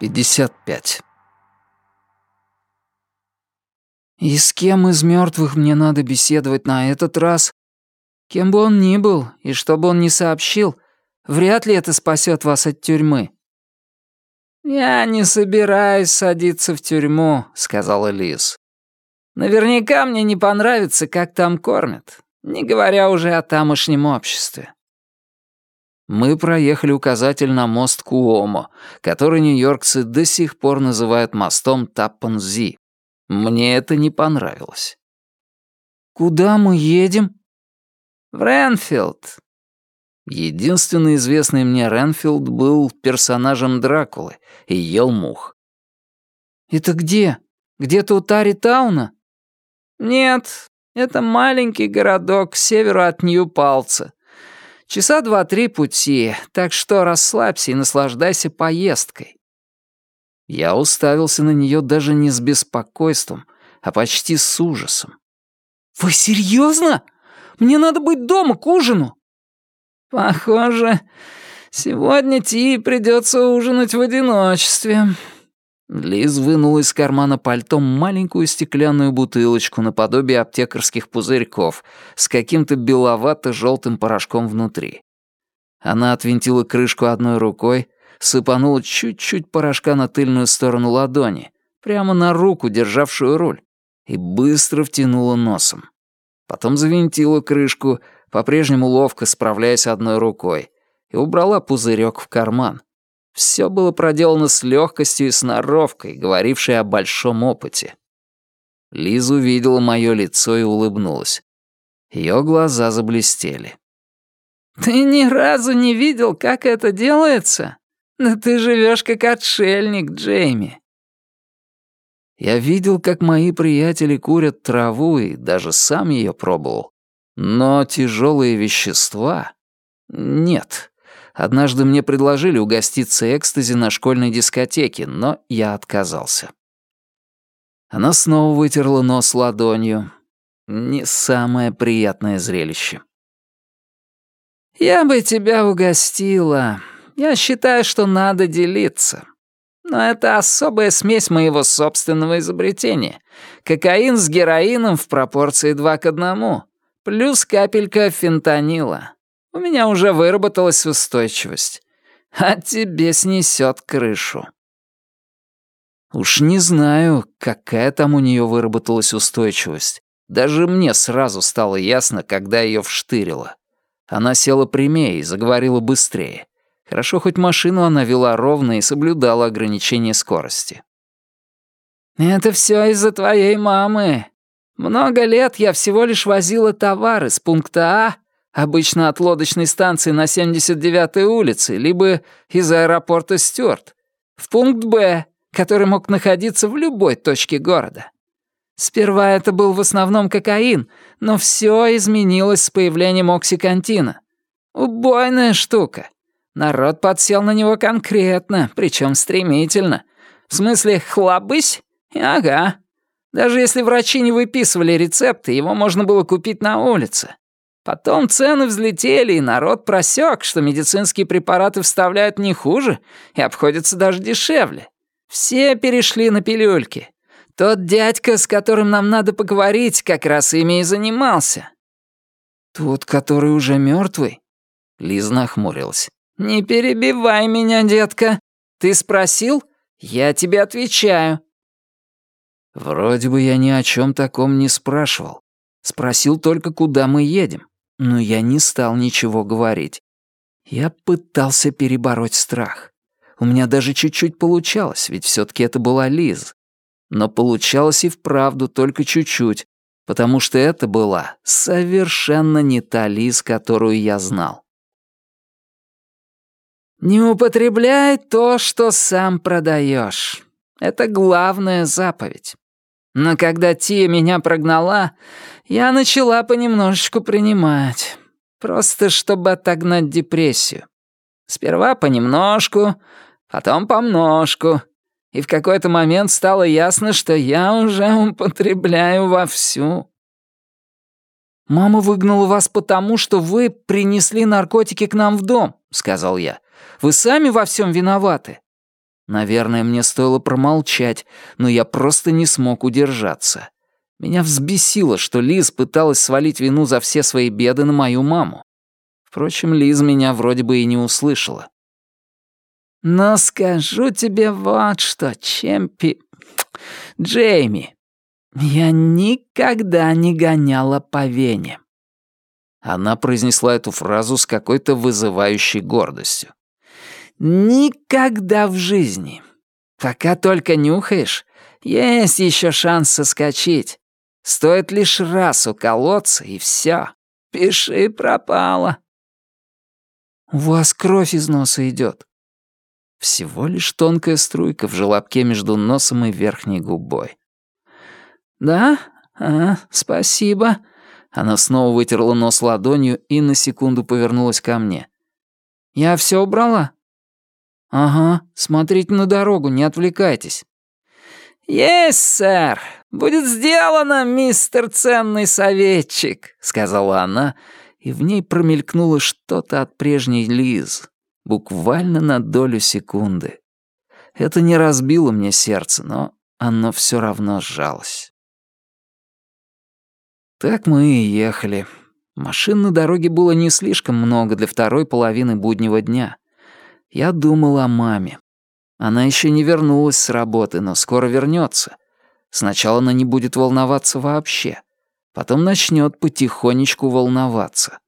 55. И с кем из мертвых мне надо беседовать на этот раз? Кем бы он ни был, и что бы он ни сообщил, вряд ли это спасет вас от тюрьмы. «Я не собираюсь садиться в тюрьму», — сказала Лиз. «Наверняка мне не понравится, как там кормят, не говоря уже о тамошнем обществе». Мы проехали указатель на мост Куомо, который нью-йоркцы до сих пор называют мостом Таппанзи. Мне это не понравилось. «Куда мы едем?» «В Ренфилд. Единственный известный мне Ренфилд был персонажем Дракулы и ел мух. «Это где? Где-то у Тари Тауна?» «Нет, это маленький городок к северу от Нью-Палца. Часа два-три пути, так что расслабься и наслаждайся поездкой». Я уставился на нее даже не с беспокойством, а почти с ужасом. «Вы серьезно? Мне надо быть дома к ужину!» «Похоже, сегодня Ти придется ужинать в одиночестве». Лиз вынула из кармана пальто маленькую стеклянную бутылочку наподобие аптекарских пузырьков с каким-то беловато-желтым порошком внутри. Она отвинтила крышку одной рукой, сыпанула чуть-чуть порошка на тыльную сторону ладони, прямо на руку, державшую руль, и быстро втянула носом. Потом завинтила крышку, по-прежнему ловко справляясь одной рукой, и убрала пузырек в карман. Все было проделано с легкостью и сноровкой, говорившей о большом опыте. Лиза увидела мое лицо и улыбнулась. Ее глаза заблестели. «Ты ни разу не видел, как это делается? Да ты живешь как отшельник, Джейми». Я видел, как мои приятели курят траву, и даже сам ее пробовал. Но тяжелые вещества... Нет. Однажды мне предложили угоститься экстази на школьной дискотеке, но я отказался. Она снова вытерла нос ладонью. Не самое приятное зрелище. «Я бы тебя угостила. Я считаю, что надо делиться. Но это особая смесь моего собственного изобретения. Кокаин с героином в пропорции два к одному. Плюс капелька фентанила. У меня уже выработалась устойчивость. А тебе снесет крышу. Уж не знаю, какая там у нее выработалась устойчивость. Даже мне сразу стало ясно, когда ее вштырило. Она села прямее и заговорила быстрее. Хорошо, хоть машину она вела ровно и соблюдала ограничение скорости. «Это все из-за твоей мамы. Много лет я всего лишь возила товары с пункта А, обычно от лодочной станции на 79-й улице, либо из аэропорта Стюарт, в пункт Б, который мог находиться в любой точке города. Сперва это был в основном кокаин, но все изменилось с появлением оксикантина. Убойная штука. Народ подсел на него конкретно, причем стремительно. В смысле, хлобысь? Ага. Даже если врачи не выписывали рецепты, его можно было купить на улице. Потом цены взлетели, и народ просек, что медицинские препараты вставляют не хуже и обходятся даже дешевле. Все перешли на пилюльки. Тот дядька, с которым нам надо поговорить, как раз ими и занимался. Тот, который уже мертвый? Лиза нахмурилась. «Не перебивай меня, детка. Ты спросил? Я тебе отвечаю. Вроде бы я ни о чем таком не спрашивал. Спросил только, куда мы едем. Но я не стал ничего говорить. Я пытался перебороть страх. У меня даже чуть-чуть получалось, ведь все таки это была Лиз. Но получалось и вправду только чуть-чуть, потому что это была совершенно не та Лиз, которую я знал. «Не употребляй то, что сам продаешь. Это главная заповедь. Но когда Тия меня прогнала, я начала понемножечку принимать. Просто чтобы отогнать депрессию. Сперва понемножку, потом помножку. И в какой-то момент стало ясно, что я уже употребляю вовсю. «Мама выгнала вас потому, что вы принесли наркотики к нам в дом», — сказал я. «Вы сами во всем виноваты». Наверное, мне стоило промолчать, но я просто не смог удержаться. Меня взбесило, что Лиз пыталась свалить вину за все свои беды на мою маму. Впрочем, Лиз меня вроде бы и не услышала. «Но скажу тебе вот что, Чемпи... Джейми, я никогда не гоняла по вене». Она произнесла эту фразу с какой-то вызывающей гордостью. «Никогда в жизни. Пока только нюхаешь, есть еще шанс соскочить. Стоит лишь раз уколоться, и все. Пиши пропало». «У вас кровь из носа идет. Всего лишь тонкая струйка в желобке между носом и верхней губой. «Да? А, спасибо». Она снова вытерла нос ладонью и на секунду повернулась ко мне. «Я все убрала?» «Ага, смотрите на дорогу, не отвлекайтесь». «Есть, сэр! Будет сделано, мистер ценный советчик», — сказала она, и в ней промелькнуло что-то от прежней Лиз, буквально на долю секунды. Это не разбило мне сердце, но оно все равно сжалось. Так мы и ехали. Машин на дороге было не слишком много для второй половины буднего дня. Я думал о маме. Она еще не вернулась с работы, но скоро вернется. Сначала она не будет волноваться вообще. Потом начнет потихонечку волноваться.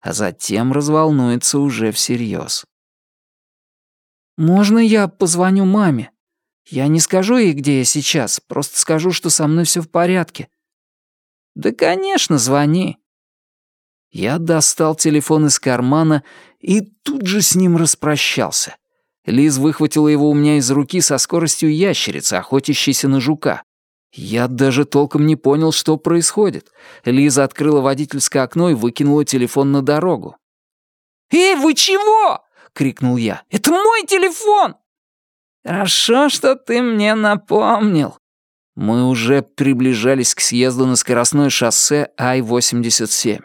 А затем разволнуется уже всерьез. «Можно я позвоню маме? Я не скажу ей, где я сейчас, просто скажу, что со мной все в порядке». «Да, конечно, звони». Я достал телефон из кармана и тут же с ним распрощался. Лиз выхватила его у меня из руки со скоростью ящерицы, охотящейся на жука. Я даже толком не понял, что происходит. Лиза открыла водительское окно и выкинула телефон на дорогу. «Эй, вы чего?» — крикнул я. «Это мой телефон!» «Хорошо, что ты мне напомнил». Мы уже приближались к съезду на скоростное шоссе Ай-87.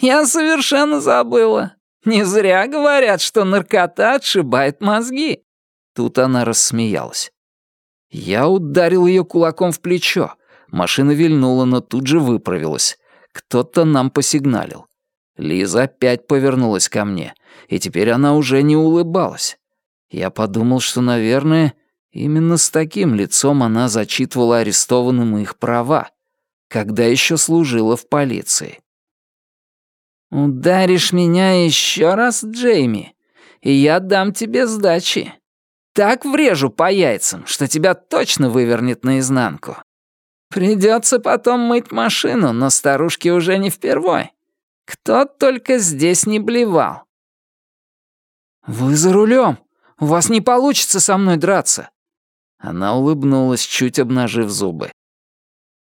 «Я совершенно забыла. Не зря говорят, что наркота отшибает мозги». Тут она рассмеялась. Я ударил ее кулаком в плечо. Машина вильнула, но тут же выправилась. Кто-то нам посигналил. Лиза опять повернулась ко мне и теперь она уже не улыбалась. Я подумал, что, наверное, именно с таким лицом она зачитывала арестованным их права, когда еще служила в полиции. «Ударишь меня еще раз, Джейми, и я дам тебе сдачи. Так врежу по яйцам, что тебя точно вывернет наизнанку. Придется потом мыть машину, но старушки уже не впервой. Кто только здесь не блевал. «Вы за рулем. У вас не получится со мной драться». Она улыбнулась, чуть обнажив зубы.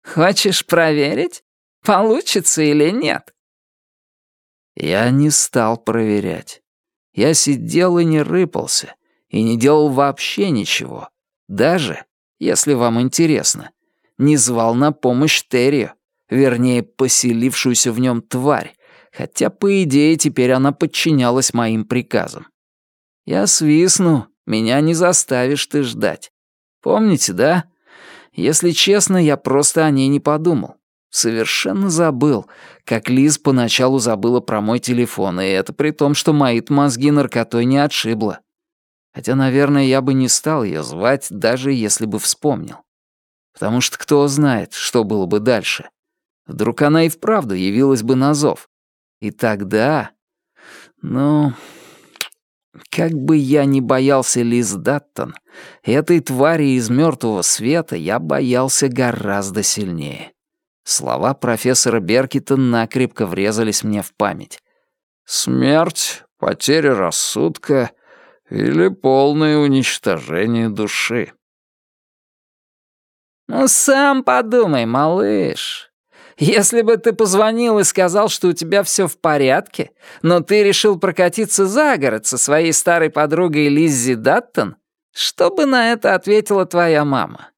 «Хочешь проверить, получится или нет?» Я не стал проверять. Я сидел и не рыпался, и не делал вообще ничего. Даже, если вам интересно, не звал на помощь Террию, вернее, поселившуюся в нем тварь, хотя, по идее, теперь она подчинялась моим приказам. Я свистну, меня не заставишь ты ждать. Помните, да? Если честно, я просто о ней не подумал. Совершенно забыл, как Лиз поначалу забыла про мой телефон, и это при том, что мои мозги наркотой не отшибло. Хотя, наверное, я бы не стал ее звать, даже если бы вспомнил. Потому что кто знает, что было бы дальше. Вдруг она и вправду явилась бы на зов. И тогда... Ну, как бы я ни боялся Лиз Даттон, этой твари из мертвого света я боялся гораздо сильнее. Слова профессора Беркита накрепко врезались мне в память. «Смерть, потеря рассудка или полное уничтожение души». «Ну, сам подумай, малыш. Если бы ты позвонил и сказал, что у тебя все в порядке, но ты решил прокатиться за город со своей старой подругой Лиззи Даттон, что бы на это ответила твоя мама?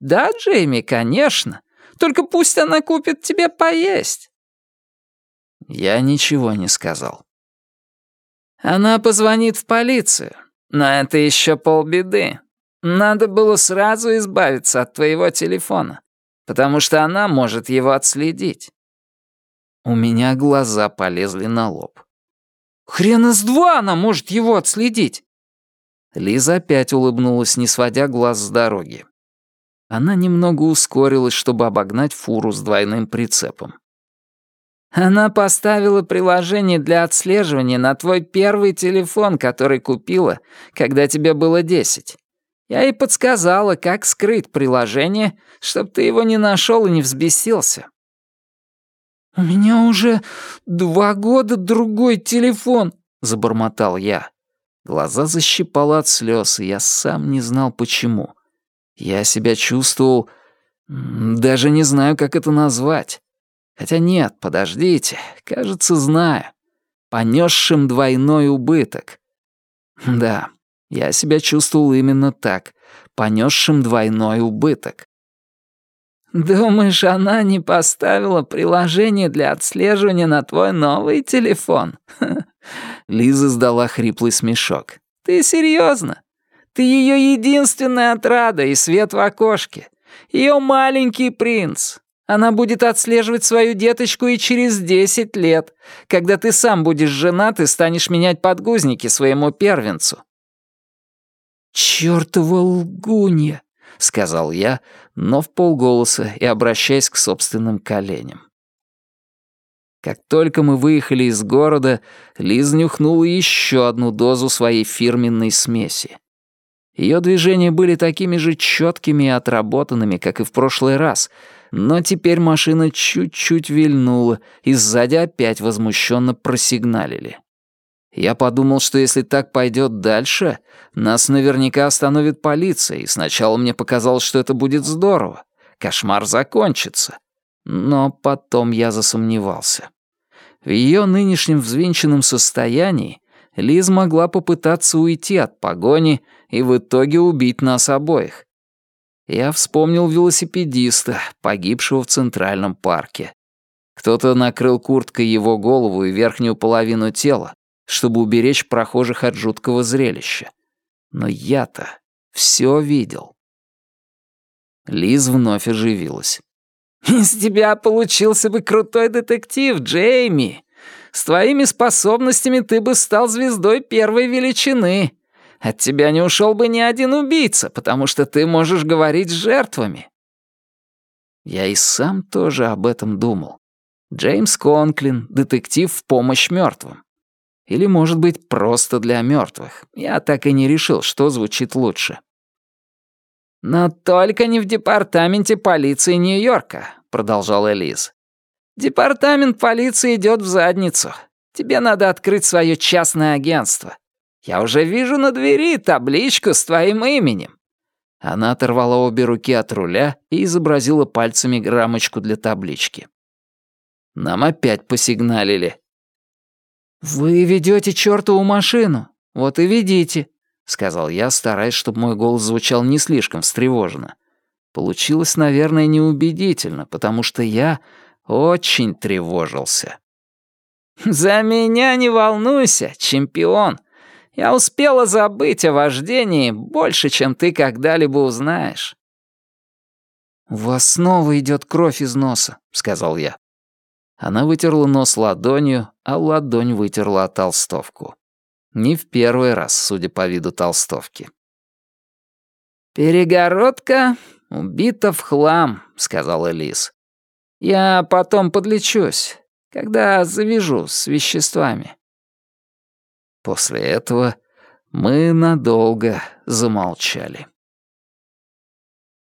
Да, Джейми, конечно. Только пусть она купит тебе поесть. Я ничего не сказал. Она позвонит в полицию, но это еще полбеды. надо было сразу избавиться от твоего телефона, потому что она может его отследить». У меня глаза полезли на лоб. «Хрена с два она может его отследить!» Лиза опять улыбнулась, не сводя глаз с дороги. Она немного ускорилась, чтобы обогнать фуру с двойным прицепом. Она поставила приложение для отслеживания на твой первый телефон, который купила, когда тебе было десять. Я ей подсказала, как скрыть приложение, чтобы ты его не нашел и не взбесился. «У меня уже два года другой телефон», — забормотал я. Глаза защипало от слез, и я сам не знал почему. Я себя чувствовал... Даже не знаю, как это назвать. Хотя нет, подождите, кажется, знаю. Понесшим двойной убыток. Да, я себя чувствовал именно так, понесшим двойной убыток. «Думаешь, она не поставила приложение для отслеживания на твой новый телефон?» Лиза сдала хриплый смешок. «Ты серьезно? Ты ее единственная отрада и свет в окошке. Ее маленький принц. Она будет отслеживать свою деточку и через десять лет, когда ты сам будешь женат и станешь менять подгузники своему первенцу». «Чёртова лгунья!» — сказал я, но в полголоса и обращаясь к собственным коленям. Как только мы выехали из города, Лиз нюхнула еще одну дозу своей фирменной смеси. Ее движения были такими же четкими и отработанными, как и в прошлый раз — но теперь машина чуть-чуть вильнула, и сзади опять возмущенно просигналили. Я подумал, что если так пойдет дальше, нас наверняка остановит полиция, и сначала мне показалось, что это будет здорово. Кошмар закончится. Но потом я засомневался. В ее нынешнем взвинченном состоянии Лиз могла попытаться уйти от погони и в итоге убить нас обоих. Я вспомнил велосипедиста, погибшего в Центральном парке. Кто-то накрыл курткой его голову и верхнюю половину тела, чтобы уберечь прохожих от жуткого зрелища. Но я-то все видел. Лиз вновь оживилась. «Из тебя получился бы крутой детектив, Джейми. С твоими способностями ты бы стал звездой первой величины. От тебя не ушел бы ни один убийца, потому что ты можешь говорить с жертвами». Я и сам тоже об этом думал. Джеймс Конклин, детектив в помощь мертвым. Или, может быть, просто для мертвых. Я так и не решил, что звучит лучше. «Но только не в департаменте полиции Нью-Йорка», — продолжал Элиз. «Департамент полиции идет в задницу. Тебе надо открыть свое частное агентство. Я уже вижу на двери табличку с твоим именем». Она оторвала обе руки от руля и изобразила пальцами граммочку для таблички. Нам опять посигналили. «Вы ведете чертову машину, вот и ведите», — сказал я, стараясь, чтобы мой голос звучал не слишком встревоженно. Получилось, наверное, неубедительно, потому что я очень тревожился. «За меня не волнуйся, чемпион», я успела забыть о вождении больше, чем ты когда-либо узнаешь». «У вас снова идет кровь из носа», — сказал я. Она вытерла нос ладонью, а ладонь вытерла толстовку. Не в первый раз, судя по виду толстовки. «Перегородка убита в хлам», — сказал Элис. «Я потом подлечусь, когда завяжу с веществами». После этого мы надолго замолчали.